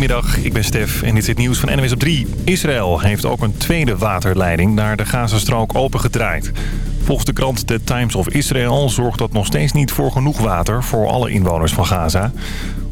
Goedemiddag, ik ben Stef en dit is het nieuws van NWS op 3. Israël heeft ook een tweede waterleiding naar de Gazastrook opengedraaid. Volgens de krant The Times of Israel zorgt dat nog steeds niet voor genoeg water voor alle inwoners van Gaza.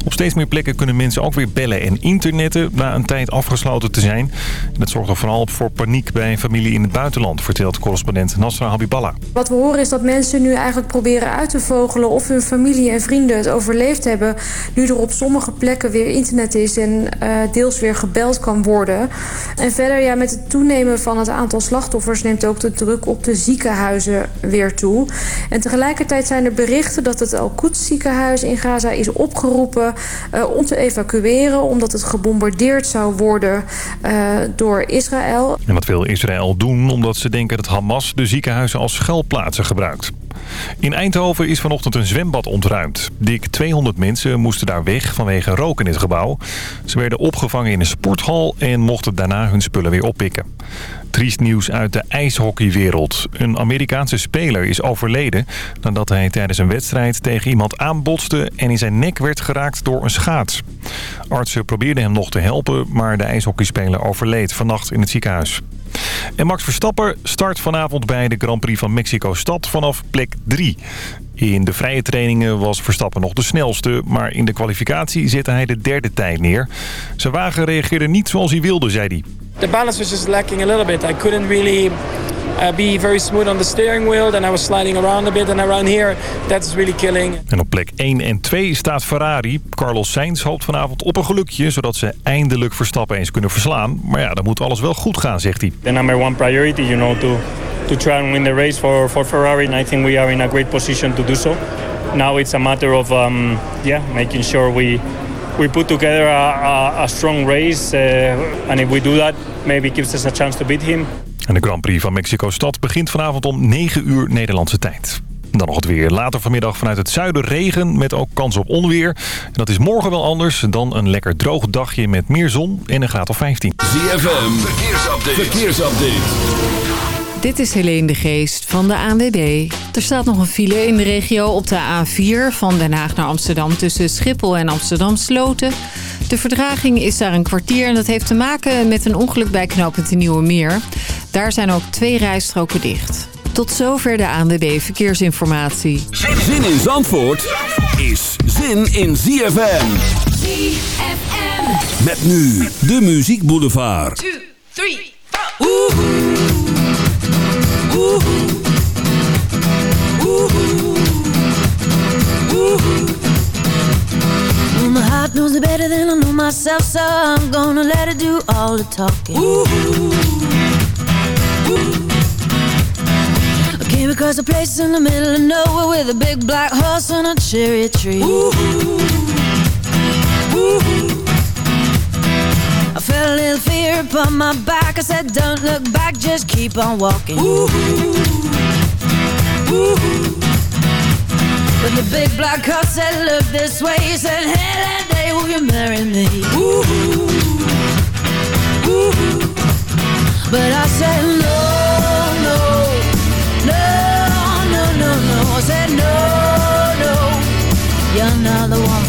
Op steeds meer plekken kunnen mensen ook weer bellen en internetten na een tijd afgesloten te zijn. Dat zorgt er vooral voor paniek bij een familie in het buitenland, vertelt correspondent Nasra Habiballah. Wat we horen is dat mensen nu eigenlijk proberen uit te vogelen of hun familie en vrienden het overleefd hebben. Nu er op sommige plekken weer internet is en uh, deels weer gebeld kan worden. En verder, ja, met het toenemen van het aantal slachtoffers neemt ook de druk op de ziekenhuizen weer toe. En tegelijkertijd zijn er berichten dat het Al-Quds ziekenhuis in Gaza is opgeroepen uh, om te evacueren... omdat het gebombardeerd zou worden uh, door Israël. En wat wil Israël doen? Omdat ze denken dat Hamas de ziekenhuizen als schuilplaatsen gebruikt. In Eindhoven is vanochtend een zwembad ontruimd. Dik 200 mensen moesten daar weg vanwege rook in het gebouw. Ze werden opgevangen in een sporthal en mochten daarna hun spullen weer oppikken. Triest nieuws uit de ijshockeywereld. Een Amerikaanse speler is overleden nadat hij tijdens een wedstrijd tegen iemand aanbotste en in zijn nek werd geraakt door een schaats. Artsen probeerden hem nog te helpen, maar de ijshockeyspeler overleed vannacht in het ziekenhuis. En Max Verstappen start vanavond bij de Grand Prix van Mexico-Stad vanaf plek 3. In de vrije trainingen was Verstappen nog de snelste, maar in de kwalificatie zette hij de derde tijd neer. Zijn wagen reageerde niet zoals hij wilde, zei hij. The balance was just lacking a little bit. I couldn't really uh, be very smooth on the steering wheel. Then I was sliding around a bit. And around here, that's really killing. En op plek 1 en 2 staat Ferrari. Carlos Sainz hoopt vanavond op een gelukje... zodat ze eindelijk Verstappen eens kunnen verslaan. Maar ja, dan moet alles wel goed gaan, zegt hij. The number one priority, you know, to, to try and win the race for, for Ferrari. And I think we are in a great position to do so. Now it's a matter of, um, yeah, making sure we we put together a, a, a strong race. Uh, and if we do that, maybe it gives us a chance to beat him. En de Grand Prix van Mexico-Stad begint vanavond om 9 uur Nederlandse tijd. Dan nog het weer. Later vanmiddag vanuit het zuiden regen met ook kans op onweer. En dat is morgen wel anders dan een lekker droog dagje met meer zon en een graad of 15. ZFM, verkeersupdate. verkeersupdate. Dit is Helene de Geest van de ANWB. Er staat nog een file in de regio op de A4 van Den Haag naar Amsterdam... tussen Schiphol en Amsterdam-Sloten. De verdraging is daar een kwartier en dat heeft te maken met een ongeluk bij knooppunt de Nieuwe Meer. Daar zijn ook twee rijstroken dicht. Tot zover de ANWB Verkeersinformatie. Zin in Zandvoort is zin in ZFM. ZFM. Met nu de Muziek Boulevard. 2, 3, 4. So I'm gonna let it do all the talking. I came across a place in the middle of nowhere with a big black horse and a cherry tree. I felt a little fear upon my back. I said, Don't look back, just keep on walking. But the big black car said, look this way He said, hey, that day will you marry me? Ooh, ooh. But I said, no, no No, no, no, no I said, no, no You're not the one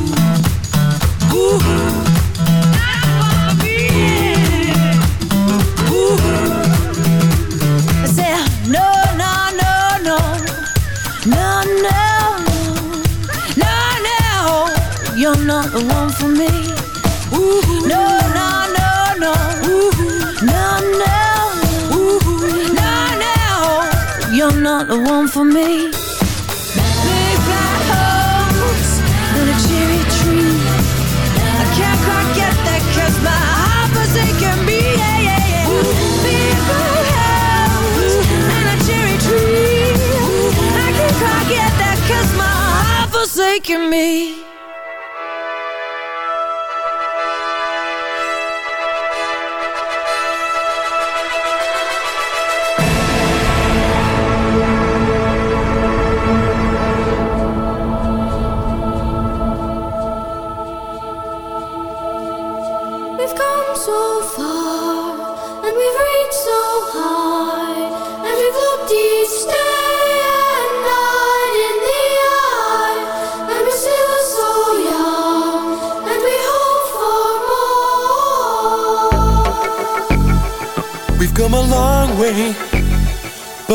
for me. No, no, no, no. No, no. No, no. You're not the one for me. Big black holes and a cherry tree. I can't quite get that 'cause my heart forsaken me. Yeah, yeah, yeah. Big black house and a cherry tree. I can't quite get that 'cause my heart forsaken me.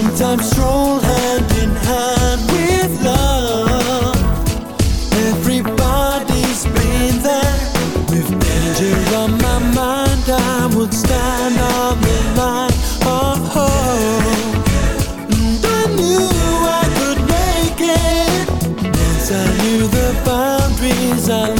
Sometimes stroll hand in hand with love. Everybody's been there. With danger on my mind, I would stand on the line of hope. And I knew I could make it. Once I knew the boundaries, I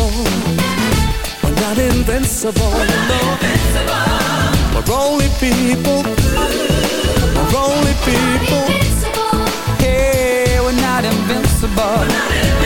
invincible. We're not invincible. No. We're only people. We're only people. Yeah, we're not invincible. We're not invincible.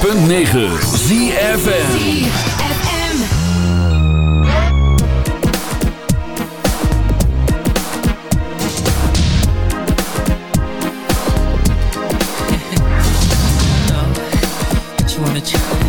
106.9 ZFN What you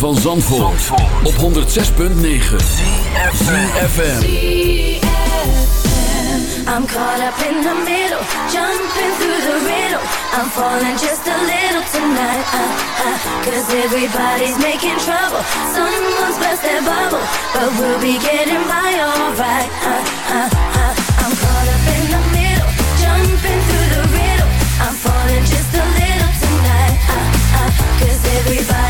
van Zandvoort, op 106.9 CFFM I'm caught up in the middle, jumping through the riddle. I'm falling just a little tonight, uh, uh, Cause everybody's making trouble, someone's best their bubble But we'll be getting by alright, right. I'm caught up in the middle, jumping through the riddle. I'm falling just a little tonight, uh, uh, Cause everybody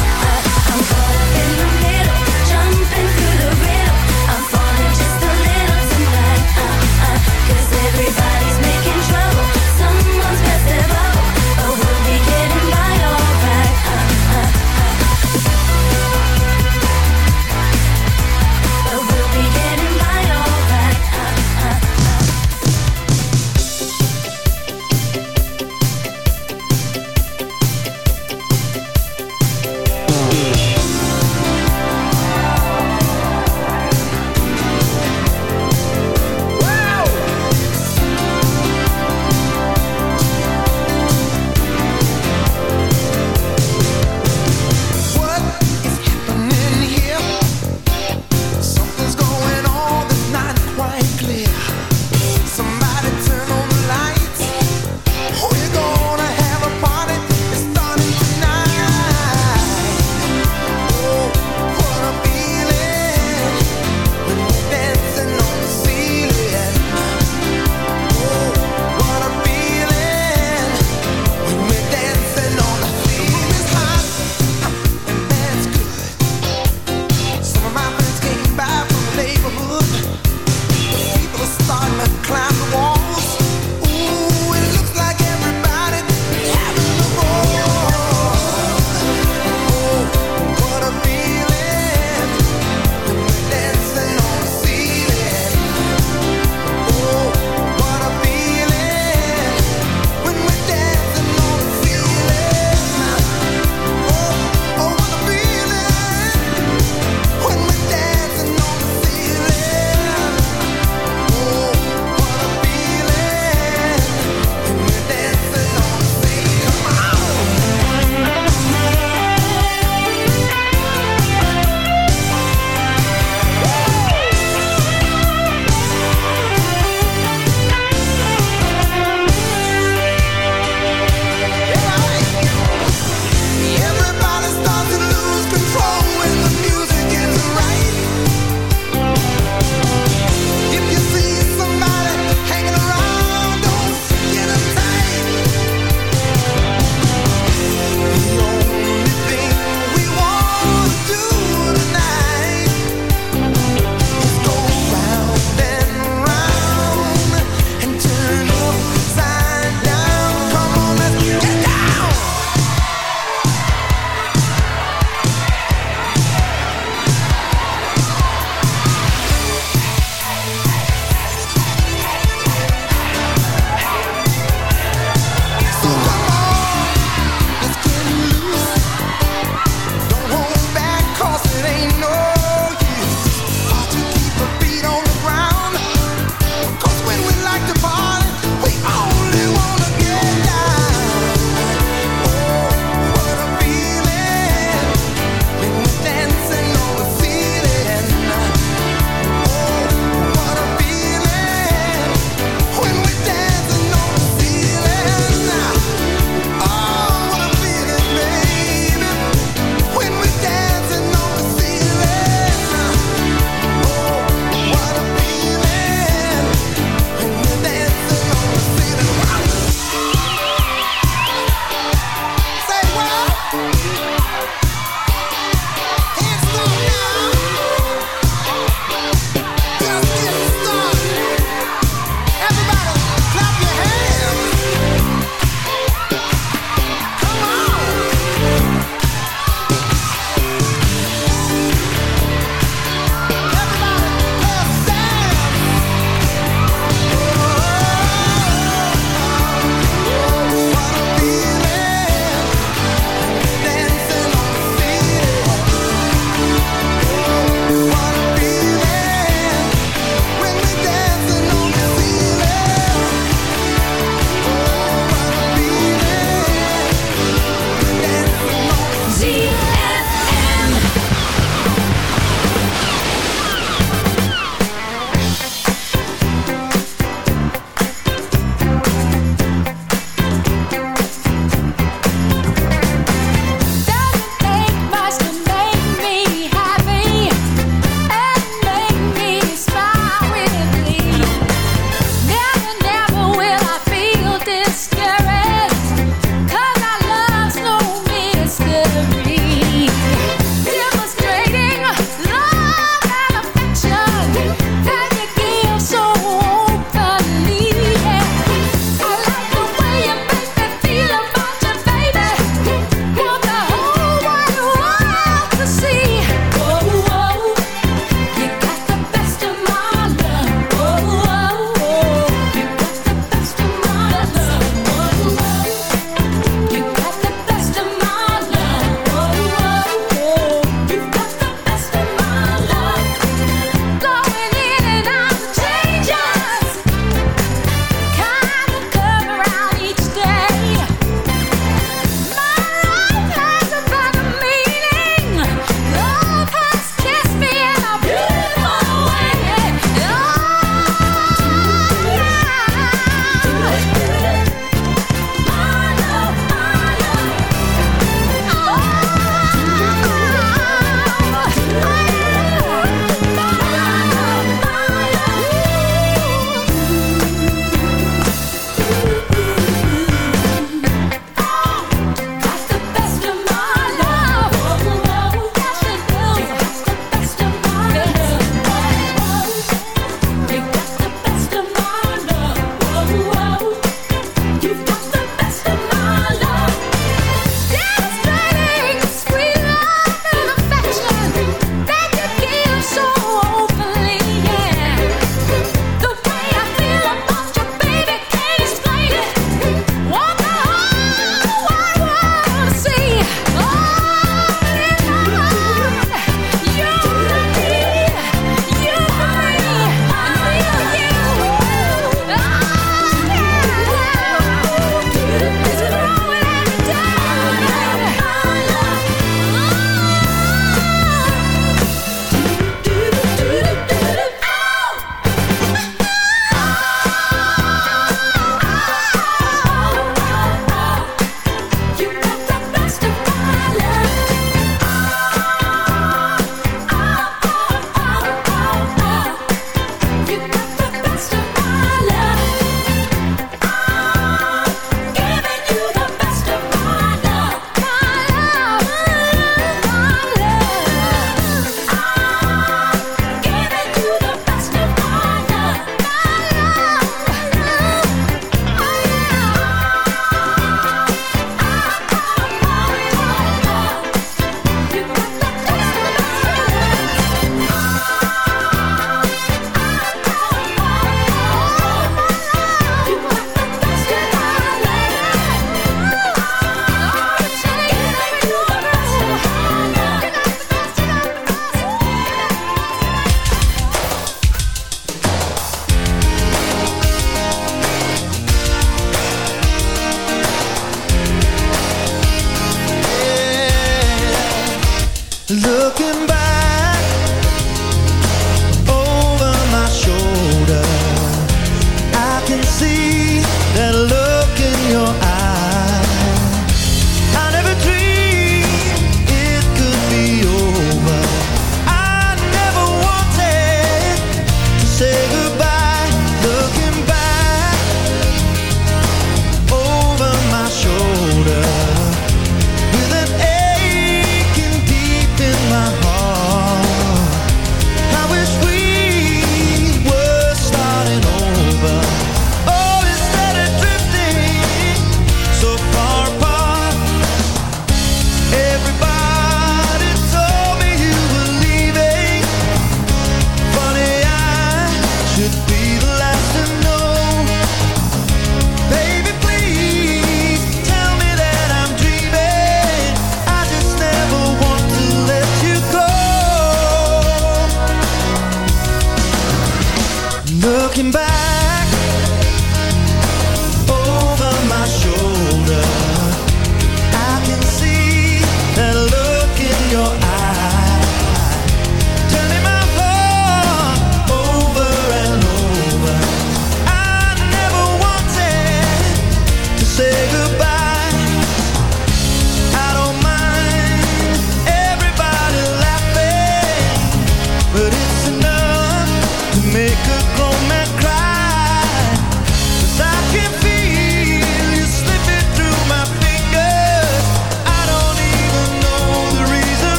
Bye.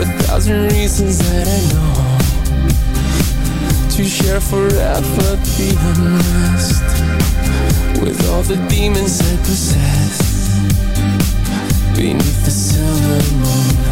A thousand reasons that I know To share forever be unrest With all the demons I possess Beneath the silver moon.